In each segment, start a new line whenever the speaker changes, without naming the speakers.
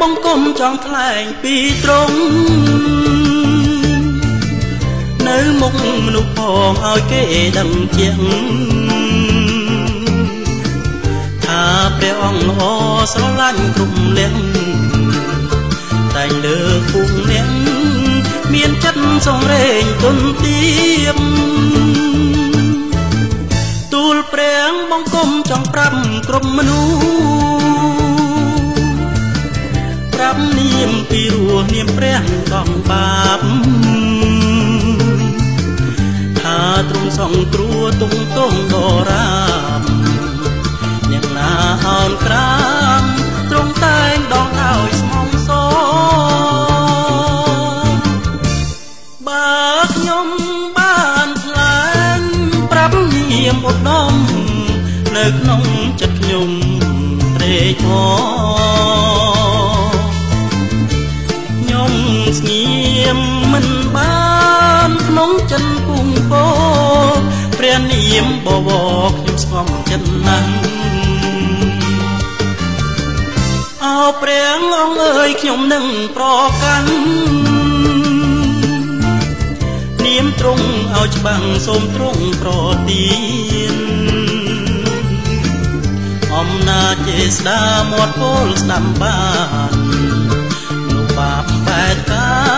មចង់ថ្លែងពីត្រង់នៅមុខមនុស្សផងឲ្យគេដឹងជាងថាព្រះអង្គល្អស្រឡាញ់គ្រប់លៀងតែងលើកពុកលៀងមានចិត្តសងរែងទុនទៀមទូលព្រះបង្គំចង់ប្រាប់គ្រប់មនុស្ស ព្រះកំបាបថាទ្រង់សងគ្រួទុងទងដរាបយ៉ាងណាអោនក្រាមទ្រង់តែងដងឲ្យស្មងសបើខ្ញុំបានថ្លែងប្រាប់នាមឧត្តមនៅក្នុងចិត្តខ្ញុំត្រេកអរ ស្ងៀមមិនបានក្នុងចិនពុងពោព្រះនាមបវរខ្ញុំស្គំចិត្តណាស់អោព្រះអង្គអើយខ្ញុំនឹងប្រកាន់នាមទ្រង់ឲ្យច្បាំងសូមទ្រង់ប្រទានអំណាចចេស្ដាមាត់ពលស្ដាំបាន នោះបា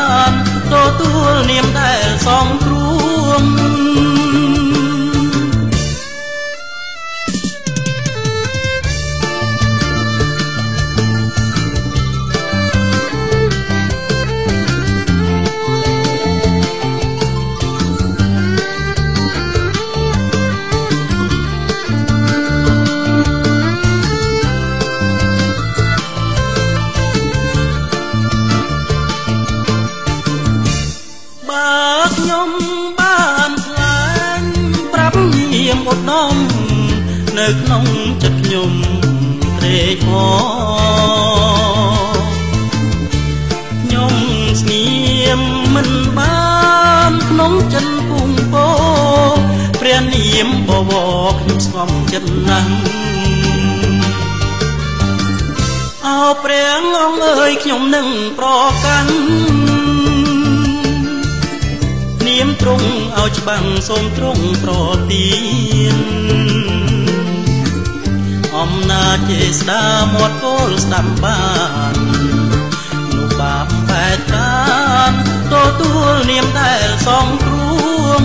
ក្នុងចិត្តខ្ញុំត្រេកអរខ្ញុំស្ងៀមមិនបានក្នុងចិនពុងពោព្រះនាមបវរខ្ញុំស្គំចិត្តណាស់អោព្រះអង្គអើយខ្ញុំនឹងប្រកាន់នាមទ្រង់ឲ្យច្បាំងសូមទ្រង់ប្រទាន អំណាចចេស្ដាមាត់គោលស្ដាំបាននោះបាបបែតកានទទួលនាមដែលសងគ្រួង